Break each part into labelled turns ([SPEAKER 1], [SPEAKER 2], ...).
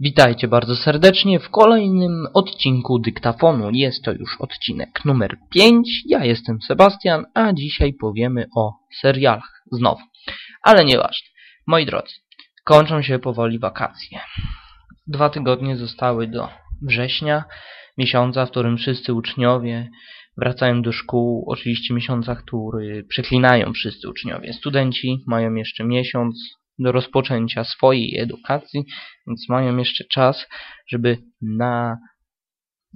[SPEAKER 1] Witajcie bardzo serdecznie w kolejnym odcinku Dyktafonu. Jest to już odcinek numer 5. Ja jestem Sebastian, a dzisiaj powiemy o serialach znowu. Ale nieważne. Moi drodzy, kończą się powoli wakacje. Dwa tygodnie zostały do września, miesiąca, w którym wszyscy uczniowie wracają do szkół. Oczywiście miesiąca, który przeklinają wszyscy uczniowie. Studenci mają jeszcze miesiąc, do rozpoczęcia swojej edukacji, więc mają jeszcze czas, żeby na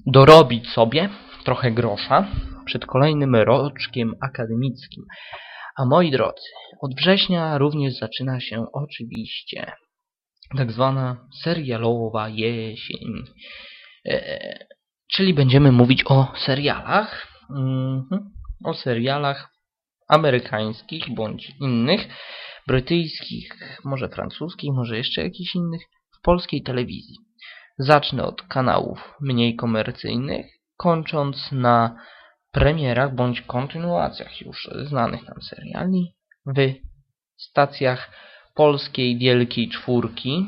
[SPEAKER 1] dorobić sobie trochę grosza przed kolejnym roczkiem akademickim. A moi drodzy, od września również zaczyna się oczywiście tak zwana serialowa jesień. E, czyli będziemy mówić o serialach, mm, o serialach amerykańskich bądź innych, brytyjskich, może francuskich, może jeszcze jakichś innych, w polskiej telewizji. Zacznę od kanałów mniej komercyjnych, kończąc na premierach bądź kontynuacjach już znanych nam seriali w stacjach polskiej Wielkiej Czwórki.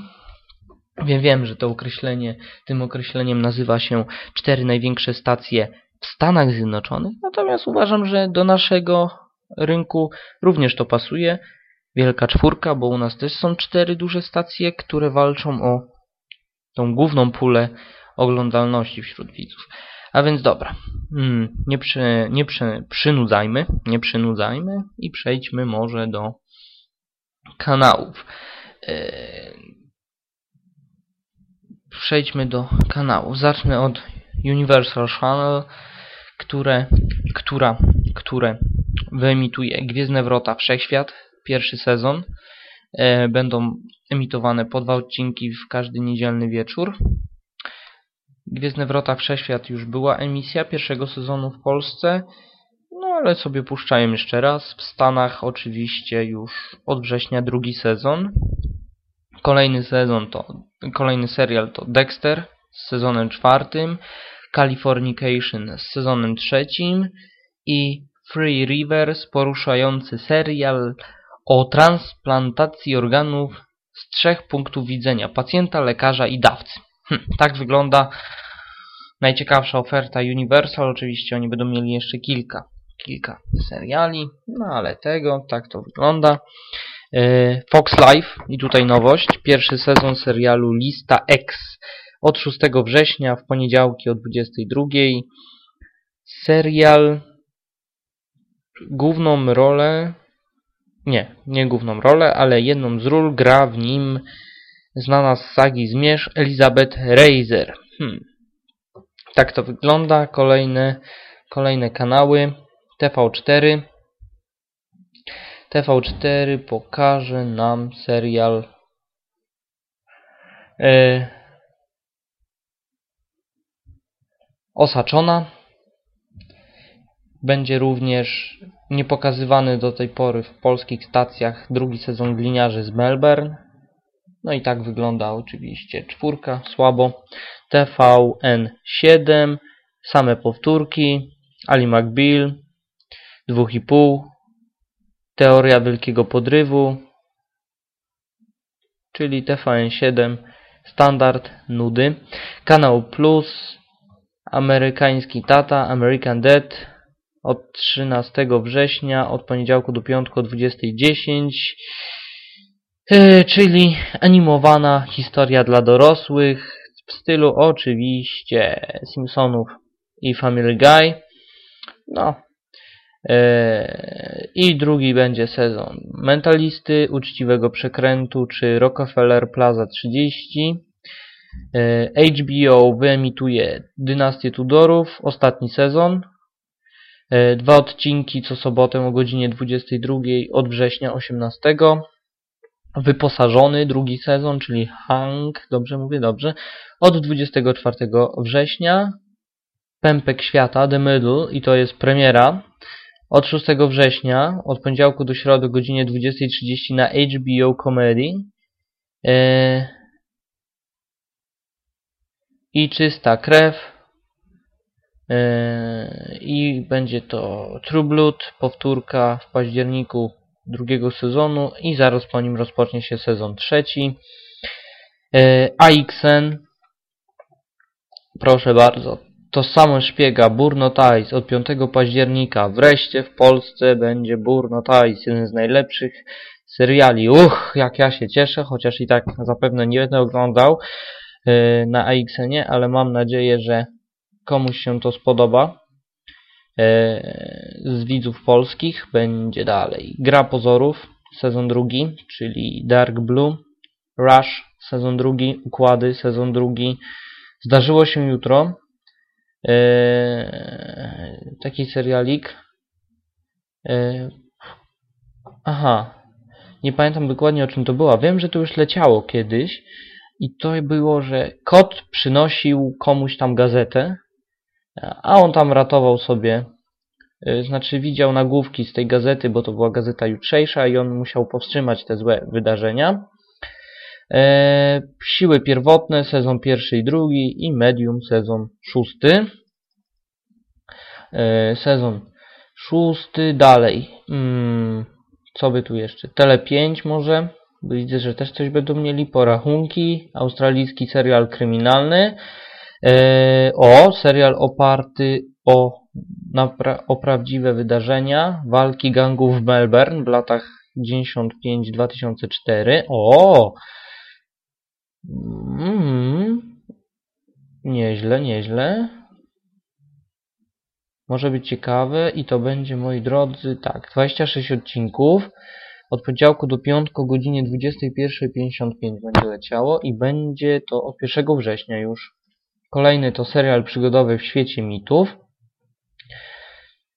[SPEAKER 1] Wiem, wiem, że to określenie, tym określeniem nazywa się cztery największe stacje w Stanach Zjednoczonych, natomiast uważam, że do naszego rynku również to pasuje. Wielka Czwórka, bo u nas też są cztery duże stacje, które walczą o tą główną pulę oglądalności wśród widzów. A więc dobra, hmm, nie, przy, nie przy, przynudzajmy, nie przynudzajmy i przejdźmy może do kanałów. Yy, przejdźmy do kanałów. Zacznę od Universal Channel, które, która, które wyemituje Gwiezdne Wrota Wszechświat, pierwszy sezon. E, będą emitowane po dwa odcinki w każdy niedzielny wieczór. Gwiezdne Wrota Wszechświat już była emisja pierwszego sezonu w Polsce, no ale sobie puszczają jeszcze raz. W Stanach oczywiście już od września drugi sezon. Kolejny sezon to, kolejny serial to Dexter z sezonem czwartym, Californication z sezonem trzecim i Free Rivers poruszający serial o transplantacji organów z trzech punktów widzenia pacjenta, lekarza i dawcy. Hm, tak wygląda najciekawsza oferta Universal. Oczywiście oni będą mieli jeszcze kilka, kilka seriali, no ale tego, tak to wygląda. E, Fox Live i tutaj nowość. Pierwszy sezon serialu Lista X od 6 września w poniedziałki o 22. Serial główną rolę nie, nie główną rolę, ale jedną z ról gra w nim znana z sagi Zmierz Elizabeth Reiser. Hmm. Tak to wygląda. Kolejne, kolejne kanały. TV4. TV4 pokaże nam serial e, Osaczona. Będzie również niepokazywany do tej pory w polskich stacjach drugi sezon Gliniarzy z Melbourne. No i tak wygląda oczywiście czwórka, słabo. TVN7, same powtórki, Ali McBeal, 2,5, Teoria Wielkiego Podrywu, czyli TVN7, standard, nudy. Kanał Plus, amerykański tata, American Dead, od 13 września, od poniedziałku do piątku o 20.10, yy, czyli animowana historia dla dorosłych w stylu oczywiście Simpsonów i Family Guy. No. Yy, I drugi będzie sezon Mentalisty, Uczciwego Przekrętu czy Rockefeller Plaza 30. Yy, HBO wyemituje Dynastię Tudorów, ostatni sezon, E, dwa odcinki co sobotę o godzinie 22 od września 18. Wyposażony drugi sezon, czyli Hank, dobrze mówię, dobrze, od 24 września. Pępek Świata, The Middle i to jest premiera od 6 września, od poniedziałku do środy o godzinie 20.30 na HBO Comedy. Eee... I Czysta Krew i będzie to True Blood, powtórka w październiku drugiego sezonu i zaraz po nim rozpocznie się sezon trzeci. E, AXN, proszę bardzo, to samo szpiega, Burno Ties od 5 października. Wreszcie w Polsce będzie Burno Ties, jeden z najlepszych seriali. Uch, jak ja się cieszę, chociaż i tak zapewne nie będę oglądał yy, na AXN-ie, ale mam nadzieję, że komuś się to spodoba. Yy, z widzów polskich będzie dalej. Gra pozorów, sezon drugi, czyli Dark Blue. Rush, sezon drugi. Układy, sezon drugi. Zdarzyło się jutro. Yy, taki serialik. Yy, aha, nie pamiętam dokładnie o czym to było. Wiem, że to już leciało kiedyś i to było, że kot przynosił komuś tam gazetę, a on tam ratował sobie, yy, znaczy widział nagłówki z tej gazety, bo to była gazeta jutrzejsza i on musiał powstrzymać te złe wydarzenia. E, siły pierwotne, sezon pierwszy i drugi i medium, sezon szósty. E, sezon szósty, dalej. Hmm, co by tu jeszcze? Tele 5 może. Widzę, że też coś będą mieli. Porachunki. Australijski serial kryminalny. E, o, serial oparty o, na, o prawdziwe wydarzenia. Walki gangów w Melbourne w latach 95-2004. O! Mm, nieźle, nieźle. Może być ciekawe i to będzie, moi drodzy, tak, 26 odcinków. Od poniedziałku do piątku o godzinie 21.55 będzie leciało i będzie to od 1 września już. Kolejny to serial przygodowy w świecie mitów.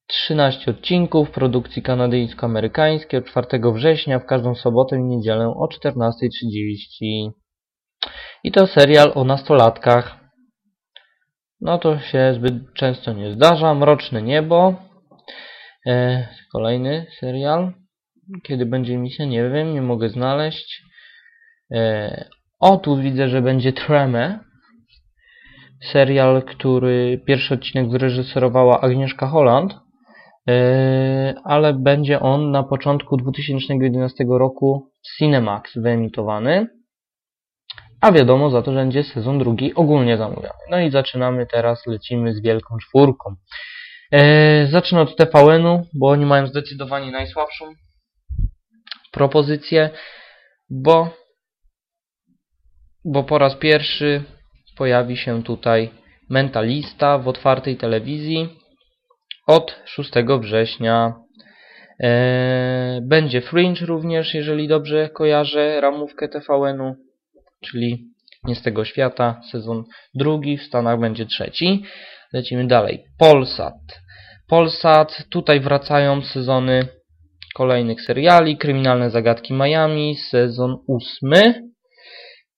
[SPEAKER 1] 13 odcinków produkcji kanadyjsko-amerykańskiej od 4 września w każdą sobotę i niedzielę o 14.30. I to serial o nastolatkach. No to się zbyt często nie zdarza. Mroczne niebo. E, kolejny serial. Kiedy będzie emisja? Nie wiem, nie mogę znaleźć. E, o, tu widzę, że będzie Treme. Serial, który pierwszy odcinek wyreżyserowała Agnieszka Holland. E, ale będzie on na początku 2011 roku w Cinemax wyemitowany. A wiadomo za to, że będzie sezon drugi ogólnie zamówiony. No i zaczynamy teraz, lecimy z wielką czwórką. Eee, zacznę od TVN-u, bo oni mają zdecydowanie najsłabszą propozycję, bo, bo po raz pierwszy pojawi się tutaj Mentalista w otwartej telewizji od 6 września. Eee, będzie Fringe również, jeżeli dobrze kojarzę ramówkę TVN-u czyli nie z tego świata. Sezon drugi, w Stanach będzie trzeci. Lecimy dalej. Polsat. Polsat, tutaj wracają sezony kolejnych seriali. Kryminalne zagadki Miami, sezon ósmy.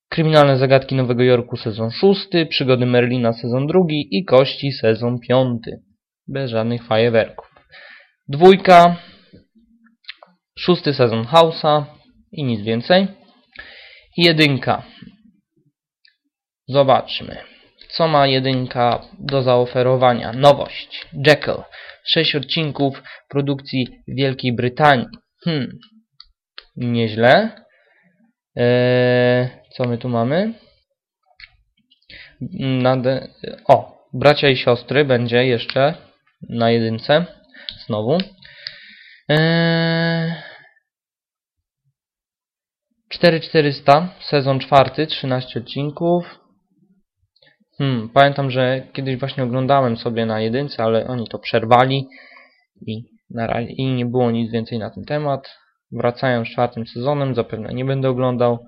[SPEAKER 1] Kryminalne zagadki Nowego Jorku, sezon szósty. Przygody Merlina, sezon drugi. I Kości, sezon piąty. Bez żadnych fajerwerków. Dwójka. Szósty sezon House'a i nic więcej. Jedynka. Zobaczmy. Co ma jedynka do zaoferowania? Nowość. Jekyll. Sześć odcinków produkcji Wielkiej Brytanii. Hmm. Nieźle. Eee, co my tu mamy? O, bracia i siostry będzie jeszcze na jedynce. Znowu. Eee, 4400, sezon czwarty, 13 odcinków. Hmm, pamiętam, że kiedyś właśnie oglądałem sobie na jedynce, ale oni to przerwali i, na, i nie było nic więcej na ten temat. Wracają z czwartym sezonem, zapewne nie będę oglądał.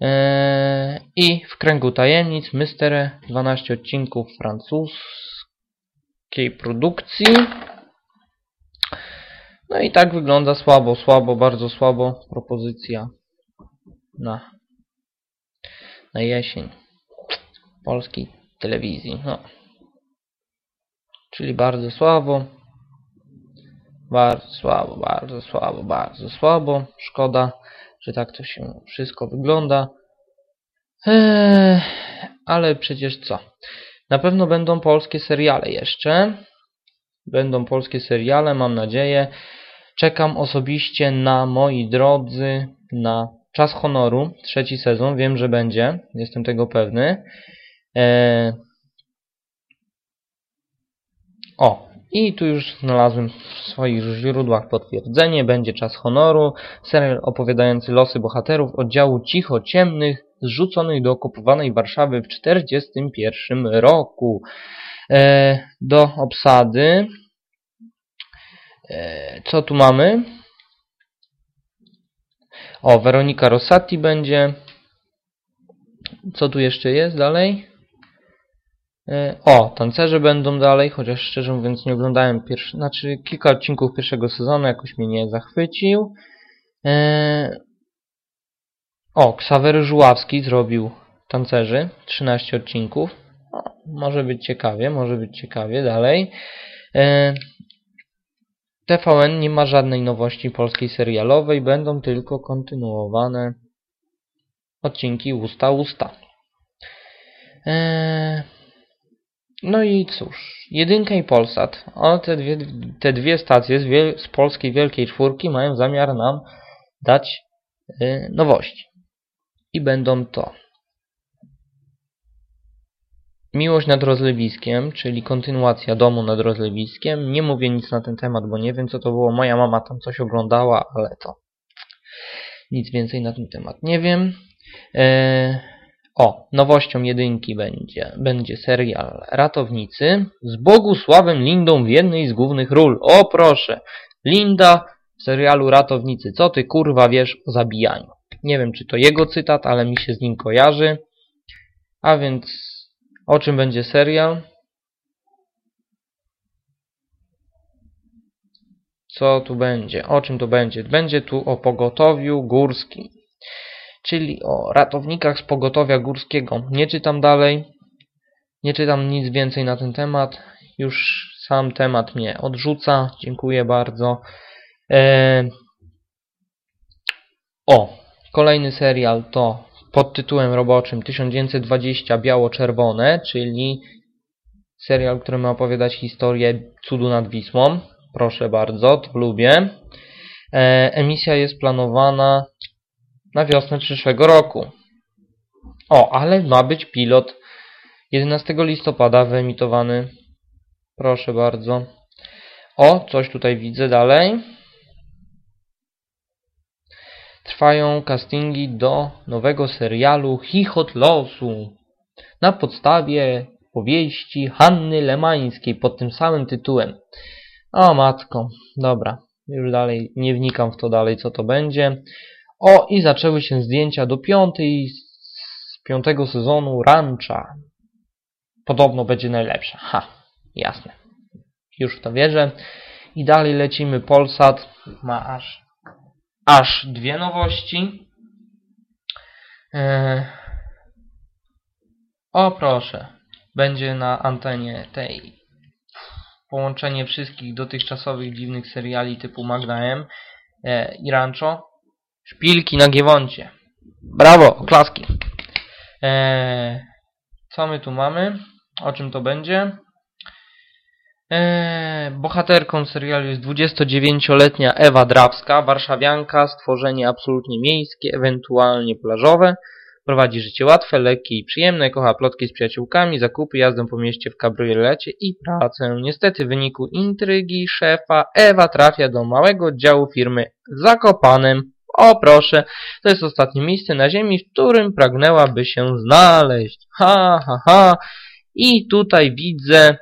[SPEAKER 1] Eee, I w kręgu tajemnic Mystere, 12 odcinków francuskiej produkcji. No i tak wygląda słabo, słabo, bardzo słabo propozycja na, na jesień polskiej telewizji. No. Czyli bardzo słabo. Bardzo słabo, bardzo słabo, bardzo słabo. Szkoda, że tak to się wszystko wygląda. Eee, ale przecież co? Na pewno będą polskie seriale jeszcze. Będą polskie seriale, mam nadzieję. Czekam osobiście na moi drodzy, na Czas Honoru, trzeci sezon, wiem, że będzie, jestem tego pewny. E... O, i tu już znalazłem w swoich źródłach potwierdzenie, będzie Czas Honoru, serial opowiadający losy bohaterów oddziału cicho ciemnych zrzuconych do okupowanej Warszawy w 1941 roku. E... Do obsady e... co tu mamy? O, Weronika Rossati będzie. Co tu jeszcze jest dalej? E, o, tancerze będą dalej, chociaż szczerze mówiąc nie oglądałem pierwszy, znaczy kilka odcinków pierwszego sezonu, jakoś mnie nie zachwycił. E, o, Ksawery Żuławski zrobił tancerzy, 13 odcinków. O, może być ciekawie, może być ciekawie dalej. E, TVN nie ma żadnej nowości polskiej serialowej, będą tylko kontynuowane odcinki usta usta. Eee, no i cóż, jedynka i Polsat. O, te dwie, te dwie stacje z, wiel, z polskiej Wielkiej Czwórki mają zamiar nam dać yy, nowości. I będą to Miłość nad rozlewiskiem, czyli kontynuacja domu nad rozlewiskiem. Nie mówię nic na ten temat, bo nie wiem co to było. Moja mama tam coś oglądała, ale to nic więcej na ten temat nie wiem. Eee, o, nowością jedynki będzie, będzie serial Ratownicy z Bogusławem Lindą w jednej z głównych ról. O proszę, Linda w serialu Ratownicy. Co ty kurwa wiesz o zabijaniu? Nie wiem czy to jego cytat, ale mi się z nim kojarzy. A więc o czym będzie serial? Co tu będzie? O czym to będzie? Będzie tu o pogotowiu górskim, czyli o ratownikach z pogotowia górskiego. Nie czytam dalej, nie czytam nic więcej na ten temat. Już sam temat mnie odrzuca. Dziękuję bardzo. Eee... O, kolejny serial to pod tytułem roboczym 1920 Biało-Czerwone, czyli serial, który ma opowiadać historię cudu nad Wisłą. Proszę bardzo, to lubię. E, emisja jest planowana na wiosnę przyszłego roku. O, ale ma być pilot 11 listopada wyemitowany. Proszę bardzo. O, coś tutaj widzę dalej. Trwają castingi do nowego serialu Chichot Losu na podstawie powieści Hanny Lemańskiej pod tym samym tytułem. O matko, dobra, już dalej nie wnikam w to dalej, co to będzie. O, i zaczęły się zdjęcia do piątej z piątego sezonu Rancha. Podobno będzie najlepsza. Ha, jasne. Już w to wierzę. I dalej lecimy. Polsat ma aż aż dwie nowości. E, o proszę, będzie na antenie tej połączenie wszystkich dotychczasowych dziwnych seriali typu Magda M e, i Rancho. Szpilki na Giewoncie. Brawo, oklaski. E, co my tu mamy? O czym to będzie? Eee, bohaterką serialu jest 29-letnia Ewa Drawska, warszawianka, stworzenie absolutnie miejskie, ewentualnie plażowe. Prowadzi życie łatwe, lekkie i przyjemne, kocha plotki z przyjaciółkami, zakupy, jazdę po mieście w kabriolecie i pracę. Niestety w wyniku intrygi szefa Ewa trafia do małego oddziału firmy w Zakopanem. O proszę, to jest ostatnie miejsce na ziemi, w którym pragnęłaby się znaleźć. Ha, ha, ha. I tutaj widzę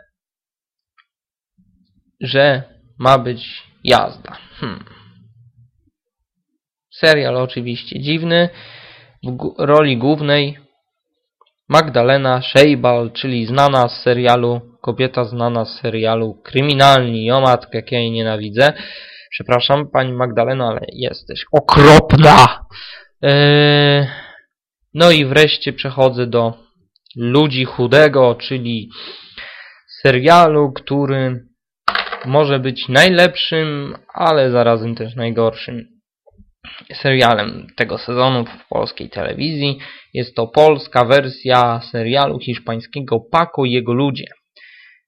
[SPEAKER 1] że ma być jazda. Hmm. Serial oczywiście dziwny. W roli głównej Magdalena Szejbal, czyli znana z serialu, kobieta znana z serialu Kryminalni. O matkę, jak ja jej nienawidzę. Przepraszam, pani Magdaleno, ale jesteś okropna! Eee, no i wreszcie przechodzę do Ludzi Chudego, czyli serialu, który może być najlepszym, ale zarazem też najgorszym serialem tego sezonu w polskiej telewizji. Jest to polska wersja serialu hiszpańskiego Paco i jego ludzie.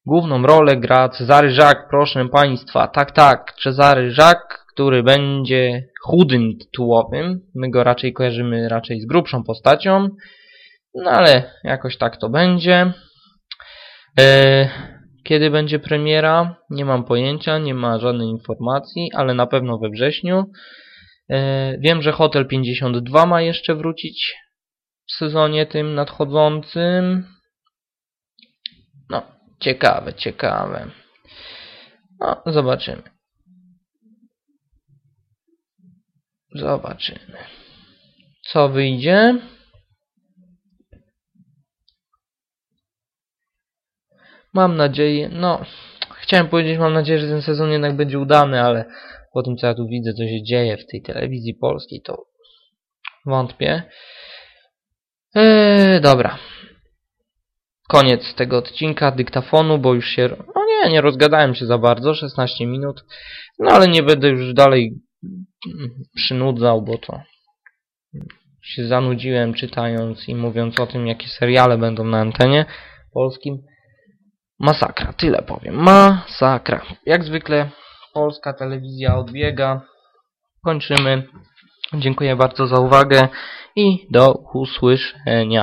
[SPEAKER 1] Główną rolę gra Cezary Żak, proszę Państwa. Tak, tak, Cezary Żak, który będzie chudym tytułowym. My go raczej kojarzymy raczej z grubszą postacią, no ale jakoś tak to będzie. E, kiedy będzie premiera? Nie mam pojęcia, nie ma żadnej informacji, ale na pewno we wrześniu. E, wiem, że Hotel 52 ma jeszcze wrócić w sezonie tym nadchodzącym. Ciekawe, ciekawe. No, zobaczymy. Zobaczymy. Co wyjdzie? Mam nadzieję, no, chciałem powiedzieć, mam nadzieję, że ten sezon jednak będzie udany, ale po tym, co ja tu widzę, co się dzieje w tej telewizji polskiej, to wątpię. Eee, dobra. Koniec tego odcinka dyktafonu, bo już się... No nie, nie rozgadałem się za bardzo, 16 minut. No ale nie będę już dalej przynudzał, bo to się zanudziłem czytając i mówiąc o tym, jakie seriale będą na antenie polskim. Masakra, tyle powiem. Masakra. Jak zwykle polska telewizja odbiega. Kończymy. Dziękuję bardzo za uwagę i do usłyszenia.